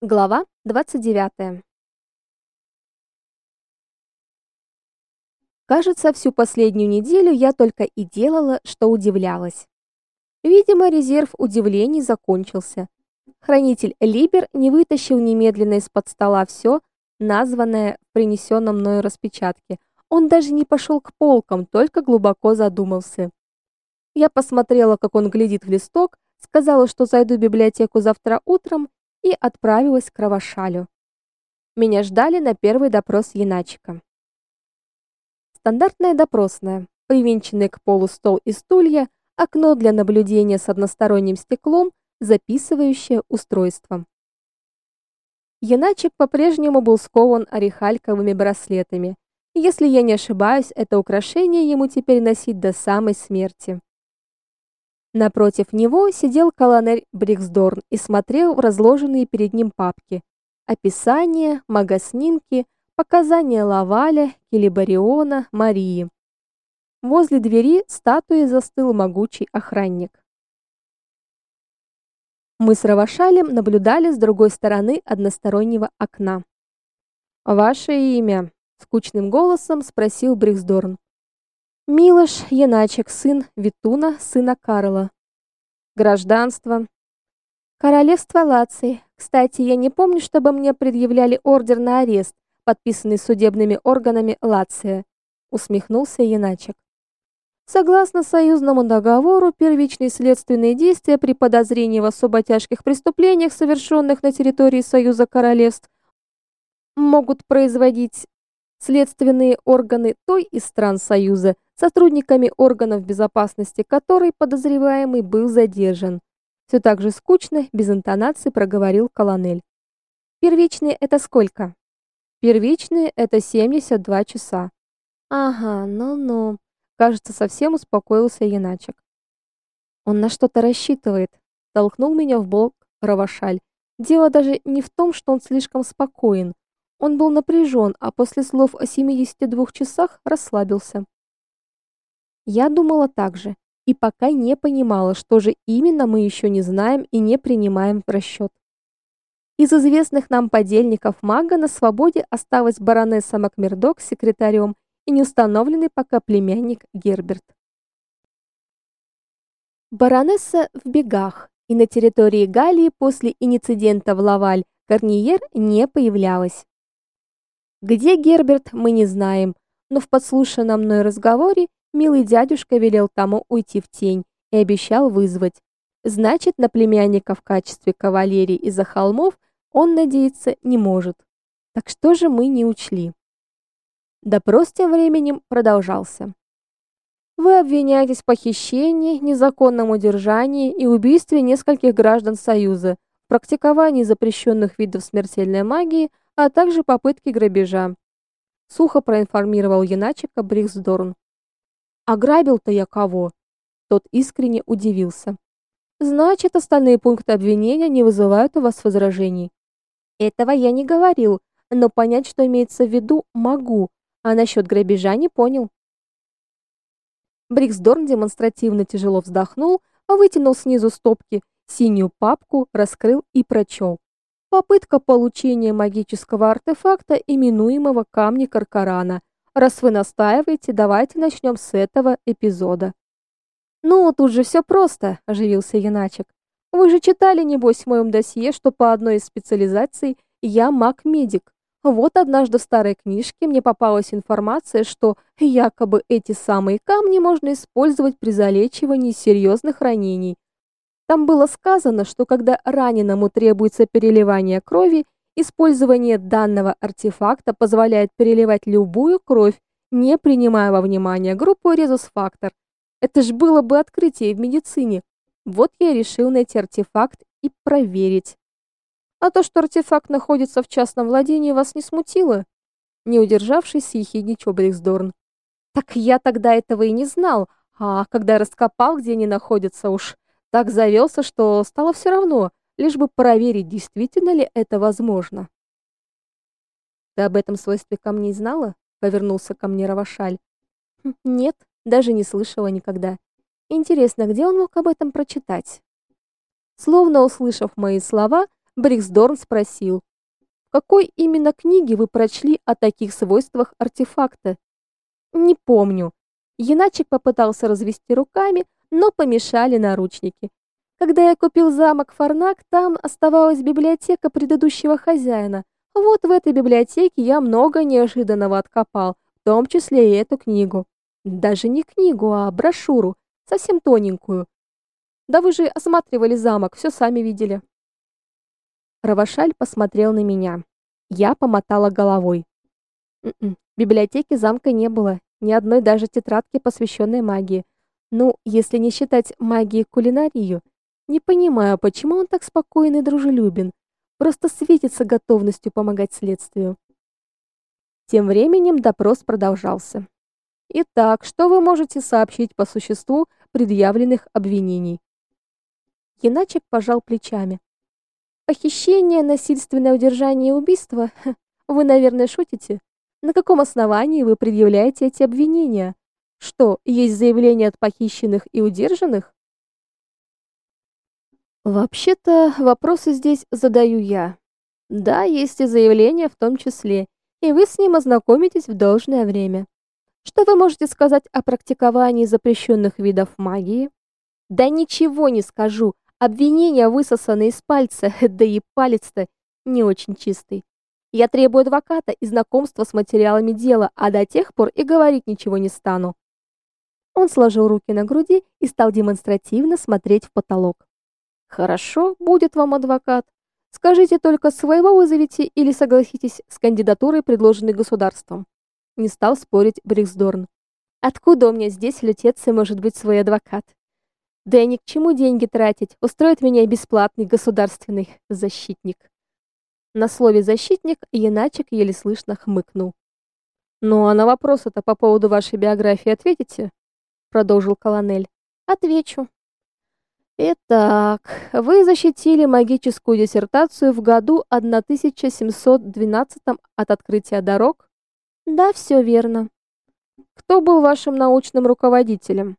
Глава 29. Кажется, всю последнюю неделю я только и делала, что удивлялась. Видимо, резерв удивлений закончился. Хранитель Либер не вытащил немедленно из-под стола все, названное в принесенном мною распечатке. Он даже не пошел к полкам, только глубоко задумался. Я посмотрела, как он глядит в листок, сказала, что зайду в библиотеку завтра утром и отправилась к Равашалю. Меня ждали на первый допрос Яначика. Стандартная допросная, привинченный к полу стол и стулья, окно для наблюдения с односторонним стеклом, записывающее устройство. Яначик по-прежнему был скован орехальковыми браслетами. Если я не ошибаюсь, это украшение ему теперь носить до самой смерти. Напротив него сидел колонель Бриксдорн и смотрел в разложенные перед ним папки. Описания, магоснимки, показания Лаваля, Келебариона, Марии. Возле двери статуей застыл могучий охранник. Мы с Равашалем наблюдали с другой стороны одностороннего окна. «Ваше имя?» — скучным голосом спросил Бриксдорн. Милош Яначек, сын Витуна, сына Карла. Гражданство. Королевство Лации. Кстати, я не помню, чтобы мне предъявляли ордер на арест, подписанный судебными органами Лация, усмехнулся Яначек. Согласно союзному договору, первичные следственные действия при подозрении в особо тяжких преступлениях, совершенных на территории Союза королевств, могут производить следственные органы той из стран Союза, сотрудниками органов безопасности которой подозреваемый был задержан. Все так же скучно, без интонации проговорил колонель. Первичные это сколько? Первичные это 72 часа. Ага, ну-ну. Кажется, совсем успокоился Яначек. Он на что-то рассчитывает. Толкнул меня в бок Равашаль. Дело даже не в том, что он слишком спокоен. Он был напряжен, а после слов о 72 часах расслабился. Я думала так же и пока не понимала, что же именно мы еще не знаем и не принимаем в расчет. Из известных нам подельников мага на свободе осталась баронесса Макмердок с секретарем и неустановленный пока племянник Герберт. Баронесса в бегах, и на территории Галлии после инцидента в Лаваль Корниер не появлялась. Где Герберт, мы не знаем, но в подслушанном мной разговоре Милый дядюшка велел тому уйти в тень и обещал вызвать. Значит, на племянника в качестве кавалерии из-за холмов он надеяться не может. Так что же мы не учли? Допрос тем временем продолжался. Вы обвиняетесь в похищении, незаконном удержании и убийстве нескольких граждан Союза, практиковании запрещенных видов смертельной магии, а также попытке грабежа. Сухо проинформировал Яначика Бриксдорн. Ограбил-то я кого? Тот искренне удивился. Значит, остальные пункты обвинения не вызывают у вас возражений. Этого я не говорил, но понять, что имеется в виду, могу, а насчет грабежа не понял. Бриксдорн демонстративно тяжело вздохнул, вытянул снизу стопки синюю папку, раскрыл и прочел. Попытка получения магического артефакта, именуемого камни Каркарана, Раз вы настаиваете, давайте начнем с этого эпизода. Ну, тут же все просто, оживился Яначек. Вы же читали небось в моем досье, что по одной из специализаций я маг-медик. Вот однажды в старой книжке мне попалась информация, что якобы эти самые камни можно использовать при залечивании серьезных ранений. Там было сказано, что когда раненому требуется переливание крови, Использование данного артефакта позволяет переливать любую кровь, не принимая во внимание группу резус-фактор. Это ж было бы открытие в медицине. Вот я решил найти артефакт и проверить. А то, что артефакт находится в частном владении, вас не смутило? Не удержавшись, съехидничал Бриксдорн. Так я тогда этого и не знал, а когда раскопал, где они находятся, уж так завелся, что стало все равно лишь бы проверить, действительно ли это возможно. Ты об этом свойстве камней знала? повернулся ко мне Равашаль. «Хм, нет, даже не слышала никогда. Интересно, где он мог об этом прочитать? Словно услышав мои слова, Бриксдорн спросил, в какой именно книге вы прочли о таких свойствах артефакта? Не помню. Яначек попытался развести руками, но помешали наручники. Когда я купил замок Фарнак, там оставалась библиотека предыдущего хозяина. Вот в этой библиотеке я много неожиданного откопал, в том числе и эту книгу. Даже не книгу, а брошюру, совсем тоненькую. Да вы же осматривали замок, все сами видели. Равашаль посмотрел на меня. Я помотала головой. Н «М-м, -н, библиотеки замка не было, ни одной даже тетрадки, посвященной магии. Ну, если не считать магии кулинарию. Не понимаю, почему он так спокоен и дружелюбен. Просто светится готовностью помогать следствию. Тем временем допрос продолжался. Итак, что вы можете сообщить по существу предъявленных обвинений? Яначек пожал плечами. Похищение, насильственное удержание и убийство? Вы, наверное, шутите? На каком основании вы предъявляете эти обвинения? Что, есть заявления от похищенных и удержанных? Вообще-то, вопросы здесь задаю я. Да, есть и заявления в том числе, и вы с ним ознакомитесь в должное время. Что вы можете сказать о практиковании запрещенных видов магии? Да ничего не скажу. Обвинения высосаны из пальца, да и палец-то не очень чистый. Я требую адвоката и знакомства с материалами дела, а до тех пор и говорить ничего не стану. Он сложил руки на груди и стал демонстративно смотреть в потолок. Хорошо, будет вам адвокат. Скажите только, своего вызовите или согласитесь с кандидатурой, предложенной государством. Не стал спорить Бриксдорн. Откуда у меня здесь лютец и может быть свой адвокат? Да и ни к чему деньги тратить, устроит меня бесплатный государственный защитник. На слове защитник Яначек еле слышно хмыкнул. Ну а на вопросы-то по поводу вашей биографии ответите? продолжил колонель. Отвечу. Итак, вы защитили магическую диссертацию в году 1712 от открытия дорог? Да, все верно. Кто был вашим научным руководителем?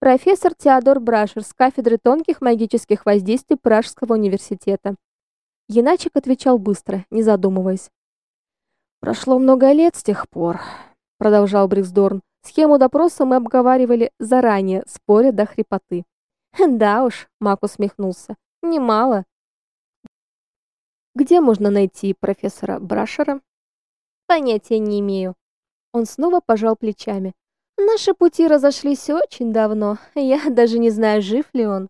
Профессор Теодор Брашер с кафедры тонких магических воздействий Пражского университета. Яначек отвечал быстро, не задумываясь. Прошло много лет с тех пор, продолжал Бриксдорн. Схему допроса мы обговаривали заранее, споря до хрипоты. Да уж, Мак усмехнулся. Немало. Где можно найти профессора Брашера? Понятия не имею. Он снова пожал плечами. Наши пути разошлись очень давно. Я даже не знаю, жив ли он.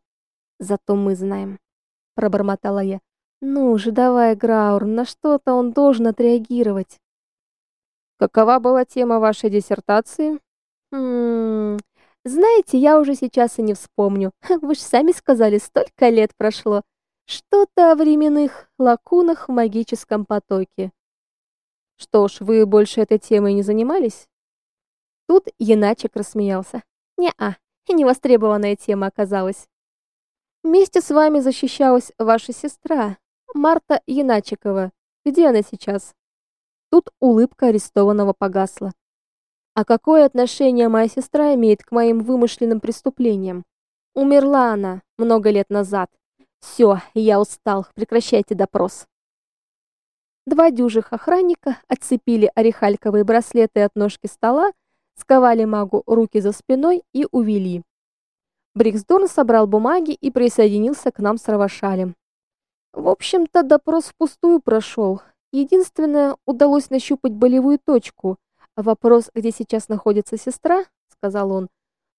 Зато мы знаем, пробормотала я. Ну же, давай, Граур, на что-то он должен отреагировать. Какова была тема вашей диссертации? Хмм, знаете, я уже сейчас и не вспомню. Вы же сами сказали, столько лет прошло. Что-то о временных лакунах в магическом потоке. Что ж, вы больше этой темой не занимались? Тут Яначек рассмеялся. Не-а, невостребованная тема оказалась. Вместе с вами защищалась ваша сестра, Марта Яначекова. Где она сейчас? Тут улыбка арестованного погасла. А какое отношение моя сестра имеет к моим вымышленным преступлениям? Умерла она много лет назад. Все, я устал. Прекращайте допрос. Два дюжих охранника отцепили орехальковые браслеты от ножки стола, сковали магу руки за спиной и увели. Бриксдорн собрал бумаги и присоединился к нам с Равашалем. В общем-то, допрос впустую прошел. Единственное, удалось нащупать болевую точку, Вопрос, где сейчас находится сестра, сказал он.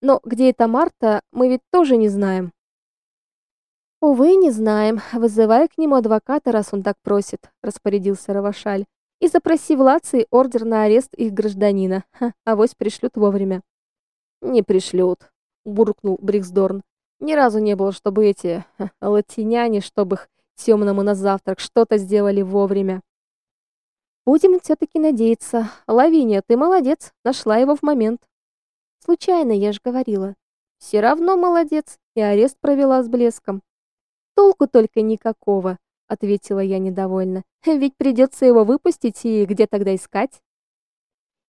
Но где эта Марта, мы ведь тоже не знаем. Увы, не знаем. Вызывай к нему адвоката, раз он так просит, распорядился Равашаль. И запроси в Лации ордер на арест их гражданина. Ха, авось пришлют вовремя. Не пришлют, буркнул Бриксдорн. Ни разу не было, чтобы эти ха, латиняне, чтобы их темному на завтрак что-то сделали вовремя. Будем все таки надеяться. Лавиния, ты молодец, нашла его в момент. Случайно, я же говорила. Все равно молодец, и арест провела с блеском. Толку только никакого, ответила я недовольно. Ведь придется его выпустить, и где тогда искать?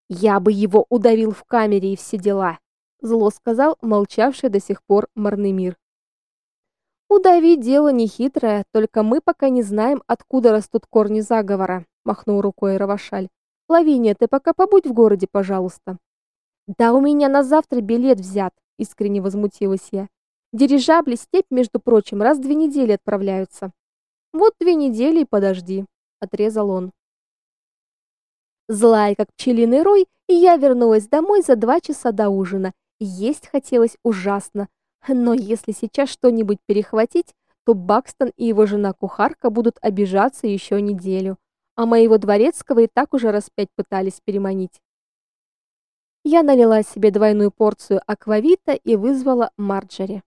Я бы его удавил в камере и все дела, зло сказал молчавший до сих пор Марнемир. Удавить дело нехитрое, только мы пока не знаем, откуда растут корни заговора, махнул рукой Равашаль. Лавиния, ты пока побудь в городе, пожалуйста. Да у меня на завтра билет взят, искренне возмутилась я. Дирижабли степь, между прочим, раз в две недели отправляются. Вот две недели и подожди, отрезал он. Злая, как пчелиный рой, я вернулась домой за два часа до ужина. Есть хотелось ужасно, но если сейчас что-нибудь перехватить, то Бакстон и его жена-кухарка будут обижаться еще неделю, а моего дворецкого и так уже раз пять пытались переманить. Я налила себе двойную порцию аквавита и вызвала Марджери.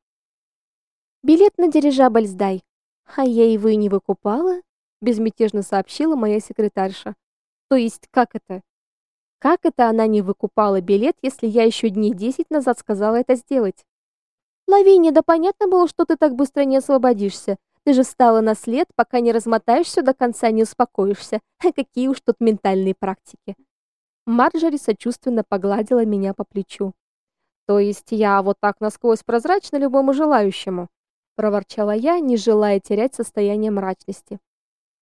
Билет на дирижабль сдай. А я его и не выкупала, безмятежно сообщила моя секретарша. То есть, как это? Как это она не выкупала билет, если я еще дней десять назад сказала это сделать? Лавиния, да понятно было, что ты так быстро не освободишься. Ты же встала на след, пока не размотаешься до конца, не успокоишься. Какие уж тут ментальные практики. Марджори сочувственно погладила меня по плечу. То есть я вот так насквозь прозрачна любому желающему, проворчала я, не желая терять состояние мрачности.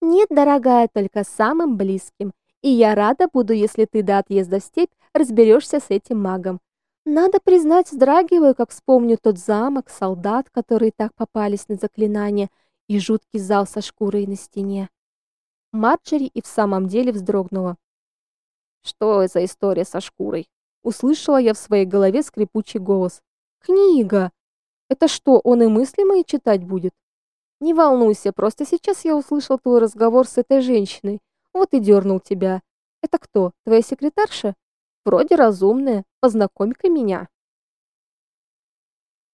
Нет, дорогая, только самым близким. И я рада буду, если ты до отъезда в степь разберешься с этим магом. Надо признать, вздрагиваю, как вспомню тот замок, солдат, которые так попались на заклинание, и жуткий зал со шкурой на стене. Марджери и в самом деле вздрогнула. Что за история со шкурой? Услышала я в своей голове скрипучий голос. Книга. Это что, он и мысли мои читать будет? Не волнуйся, просто сейчас я услышал твой разговор с этой женщиной. Вот и дернул тебя. Это кто? Твоя секретарша? Вроде разумная. Познакомь-ка меня.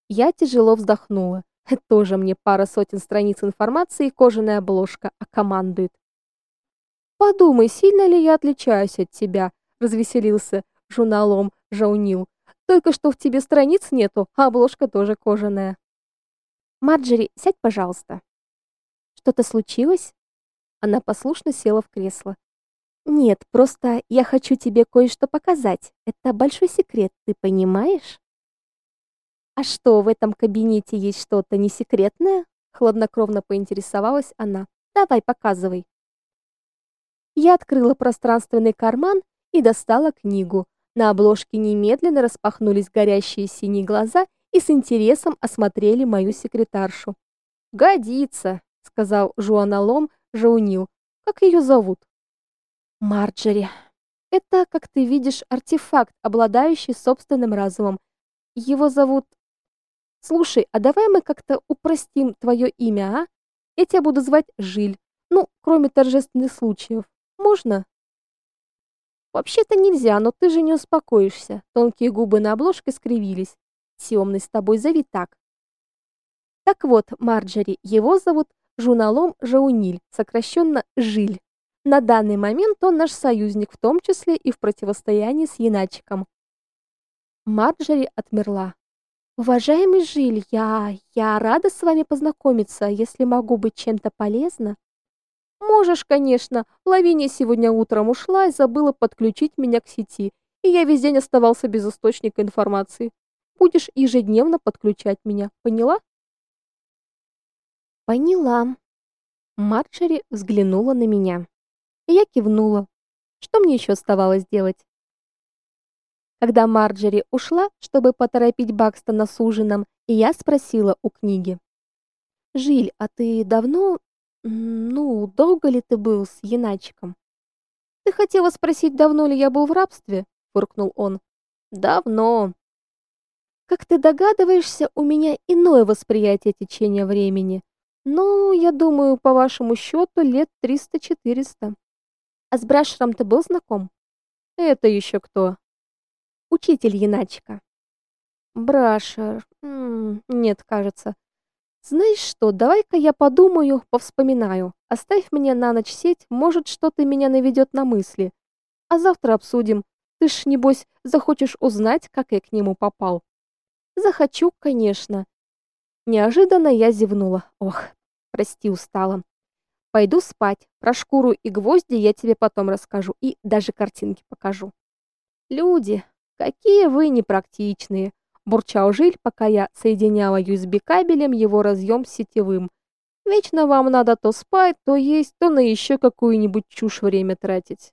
Я тяжело вздохнула. Тоже мне пара сотен страниц информации и кожаная обложка, а командует. Подумай, сильно ли я отличаюсь от тебя, развеселился журналом Жаунил. Только что в тебе страниц нету, а обложка тоже кожаная. Марджери, сядь, пожалуйста. Что-то случилось? Она послушно села в кресло. Нет, просто я хочу тебе кое-что показать. Это большой секрет, ты понимаешь? А что, в этом кабинете есть что-то не секретное? хладнокровно поинтересовалась она. Давай, показывай. Я открыла пространственный карман и достала книгу. На обложке немедленно распахнулись горящие синие глаза и с интересом осмотрели мою секретаршу. "Годится", сказал Жуаналом Жаунил. "Как ее зовут?" Марджери. Это, как ты видишь, артефакт, обладающий собственным разумом. Его зовут Слушай, а давай мы как-то упростим твое имя, а? Я тебя буду звать Жиль. Ну, кроме торжественных случаев. Можно? Вообще-то нельзя, но ты же не успокоишься. Тонкие губы на обложке скривились. Темный с тобой зови так. Так вот, Марджери, его зовут Жуналом Жауниль, сокращенно Жиль. На данный момент он наш союзник, в том числе и в противостоянии с Яначиком. Марджери отмерла. Уважаемый Жиль, я я рада с вами познакомиться, если могу быть чем-то полезна. Можешь, конечно. Лавиния сегодня утром ушла и забыла подключить меня к сети, и я весь день оставался без источника информации. Будешь ежедневно подключать меня, поняла? Поняла. Марджери взглянула на меня. Я кивнула. Что мне еще оставалось делать? Когда Марджери ушла, чтобы поторопить Бакстона с ужином, и я спросила у книги: "Жиль, а ты давно, ну, долго ли ты был с Яначиком?" "Ты хотела спросить, давно ли я был в рабстве?" фыркнул он. "Давно. Как ты догадываешься, у меня иное восприятие течения времени. Ну, я думаю, по вашему счету, лет триста-четыреста. А с Брашером ты был знаком? Это еще кто? Учитель Яначка. Брашер. М нет, кажется. Знаешь что, давай-ка я подумаю, повспоминаю. Оставь мне на ночь сеть, может, что-то меня наведет на мысли. А завтра обсудим. Ты ж небось захочешь узнать, как я к нему попал. Захочу, конечно. Неожиданно я зевнула. Ох, прости, устала. Пойду спать. Про шкуру и гвозди я тебе потом расскажу и даже картинки покажу. Люди, какие вы непрактичные. бурчал Жиль, пока я соединяла USB кабелем его разъем с сетевым. Вечно вам надо то спать, то есть, то на еще какую-нибудь чушь время тратить.